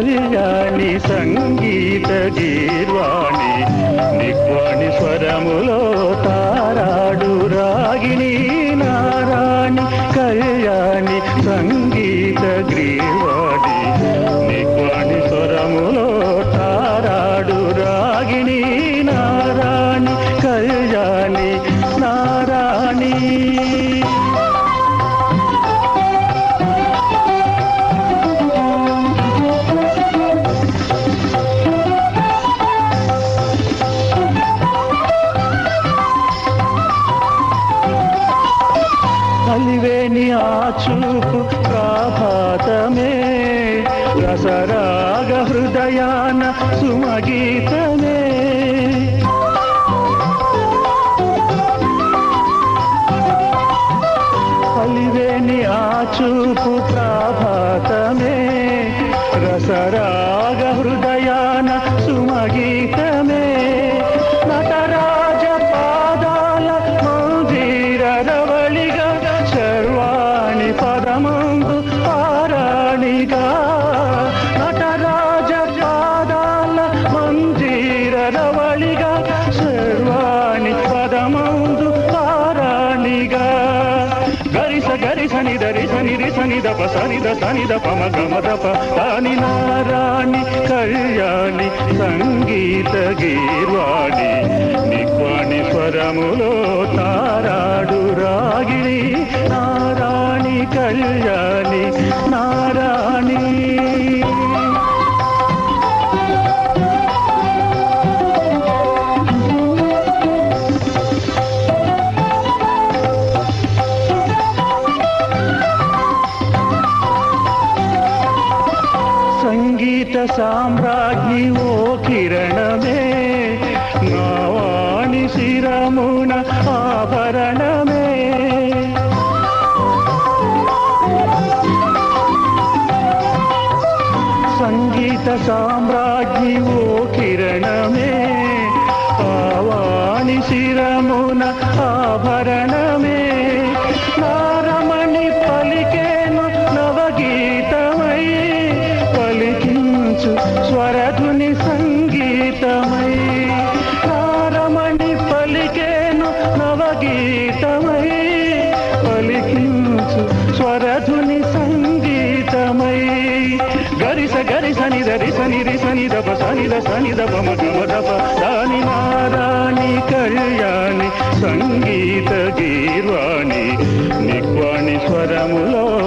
కళ్యాణి సంగీత గీర్వాణి నిక్వాణి స్వరములో తార అలివేని ఆ చూపు ప్రభాతమే రసరాగ హృదయాన సుమగీతమే. అలివేని ఆ చూపు ప్రభాతమే రసరా సనిరి సనిదప సనిద సనిద పమ గమదప దాని నారాణి కళ్యాణి సంగీత గీర్వాణి. నిక్వాణి స్వరములో తారాడు రాగిణి. నారాణి కళ్యాణి నారాణి सा्राज्ञी ओ किरण मे गौवानि सिरमुन आभरण मे सङ्गीत साम्राज्ञी గరి సని రి సని రి సని దప సని ద సని దప మధుమ దప దాని మారాణి కళ్యాణి సంగీత గీర్వాణి నిక్వాణి స్వరములో